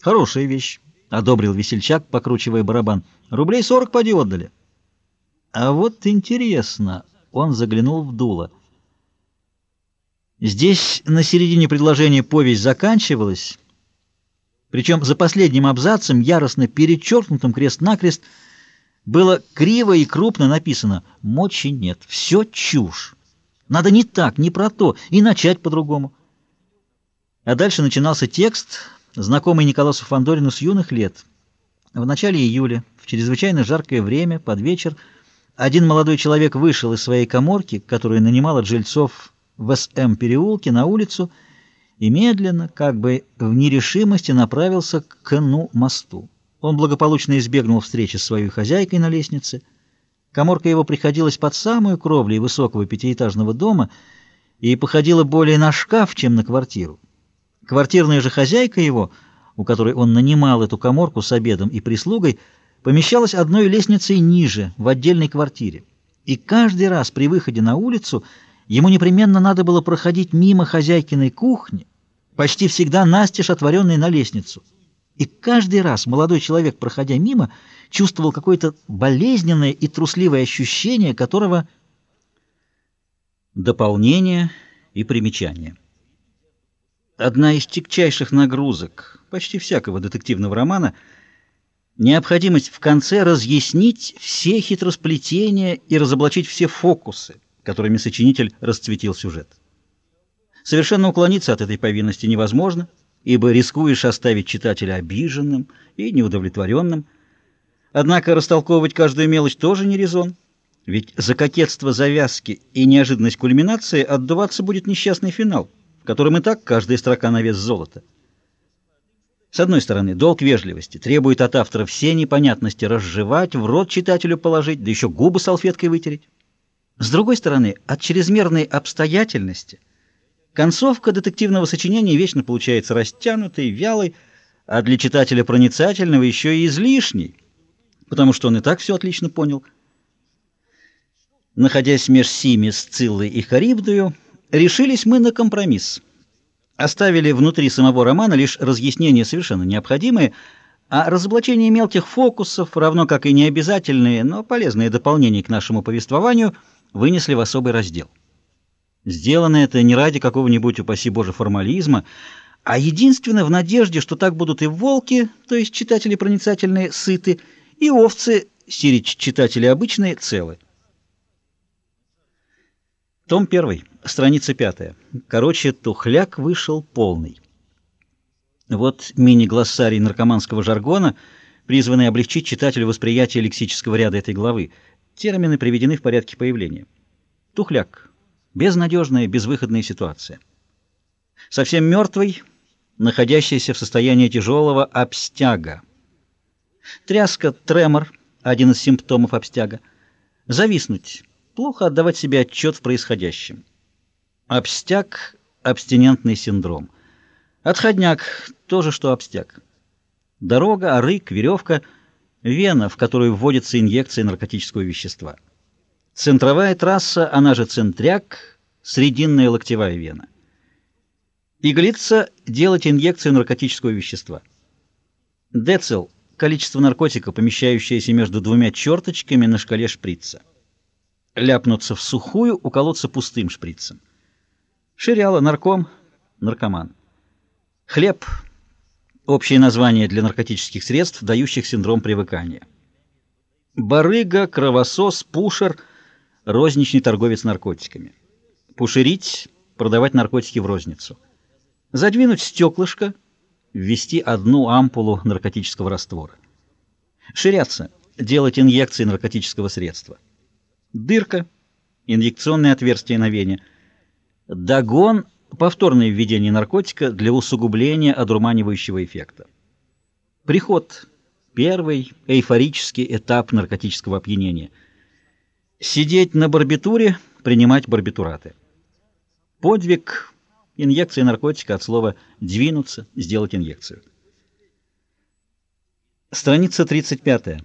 Хорошая вещь, — одобрил весельчак, покручивая барабан. Рублей сорок поди отдали. А вот интересно, он заглянул в дуло. Здесь на середине предложения повесть заканчивалась, причем за последним абзацем, яростно перечеркнутым крест-накрест, было криво и крупно написано «Мочи нет, все чушь». Надо не так, не про то, и начать по-другому. А дальше начинался текст, знакомый Николасу Фандорину с юных лет. В начале июля, в чрезвычайно жаркое время, под вечер, один молодой человек вышел из своей коморки, которую нанимал от жильцов в СМ переулке, на улицу, и медленно, как бы в нерешимости, направился к Кну мосту. Он благополучно избегнул встречи с своей хозяйкой на лестнице. Коморка его приходилась под самую кровлю высокого пятиэтажного дома и походила более на шкаф, чем на квартиру. Квартирная же хозяйка его, у которой он нанимал эту коморку с обедом и прислугой, помещалась одной лестницей ниже, в отдельной квартире. И каждый раз при выходе на улицу ему непременно надо было проходить мимо хозяйкиной кухни, почти всегда настежь отворенной на лестницу. И каждый раз молодой человек, проходя мимо, чувствовал какое-то болезненное и трусливое ощущение, которого дополнение и примечание. Одна из тягчайших нагрузок почти всякого детективного романа — необходимость в конце разъяснить все хитросплетения и разоблачить все фокусы, которыми сочинитель расцветил сюжет. Совершенно уклониться от этой повинности невозможно, ибо рискуешь оставить читателя обиженным и неудовлетворенным. Однако растолковывать каждую мелочь тоже не резон, ведь за кокетство завязки и неожиданность кульминации отдуваться будет несчастный финал, в котором и так каждая строка на вес золота. С одной стороны, долг вежливости требует от автора все непонятности разжевать, в рот читателю положить, да еще губы салфеткой вытереть. С другой стороны, от чрезмерной обстоятельности концовка детективного сочинения вечно получается растянутой, вялой, а для читателя проницательного еще и излишней, потому что он и так все отлично понял. Находясь меж Сими, Сциллой и Харибдою, решились мы на компромисс — оставили внутри самого романа лишь разъяснения совершенно необходимые, а разоблачение мелких фокусов, равно как и необязательные, но полезные дополнения к нашему повествованию, вынесли в особый раздел. Сделано это не ради какого-нибудь, упаси Боже, формализма, а единственно в надежде, что так будут и волки, то есть читатели проницательные, сыты, и овцы, сирич читатели обычные, целы. Том 1, страница 5. Короче, тухляк вышел полный. Вот мини-глоссарий наркоманского жаргона, призванный облегчить читателю восприятие лексического ряда этой главы. Термины приведены в порядке появления. Тухляк. Безнадежная, безвыходная ситуация. Совсем мертвый, находящийся в состоянии тяжелого обстяга. Тряска, тремор, один из симптомов обстяга. Зависнуть плохо отдавать себе отчет в происходящем. Обстяг – абстинентный синдром. Отходняк – тоже что обстяг. Дорога, арык, веревка – вена, в которую вводится инъекция наркотического вещества. Центровая трасса, она же центряк, срединная локтевая вена. Иглица – делать инъекцию наркотического вещества. Децл – количество наркотика, помещающееся между двумя черточками на шкале шприца ляпнуться в сухую, уколоться пустым шприцем. Ширяла, нарком, наркоман. Хлеб – общее название для наркотических средств, дающих синдром привыкания. Барыга, кровосос, пушер – розничный торговец наркотиками. Пушерить – продавать наркотики в розницу. Задвинуть стеклышко – ввести одну ампулу наркотического раствора. Ширяться – делать инъекции наркотического средства. Дырка, инъекционное отверстие на вене. Догон – повторное введение наркотика для усугубления одурманивающего эффекта. Приход – первый эйфорический этап наркотического опьянения. Сидеть на барбитуре, принимать барбитураты. Подвиг – инъекция наркотика от слова «двинуться», «сделать инъекцию». Страница 35.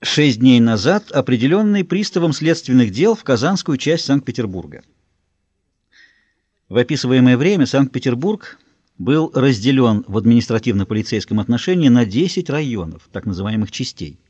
Шесть дней назад определенный приставом следственных дел в Казанскую часть Санкт-Петербурга. В описываемое время Санкт-Петербург был разделен в административно-полицейском отношении на 10 районов, так называемых частей.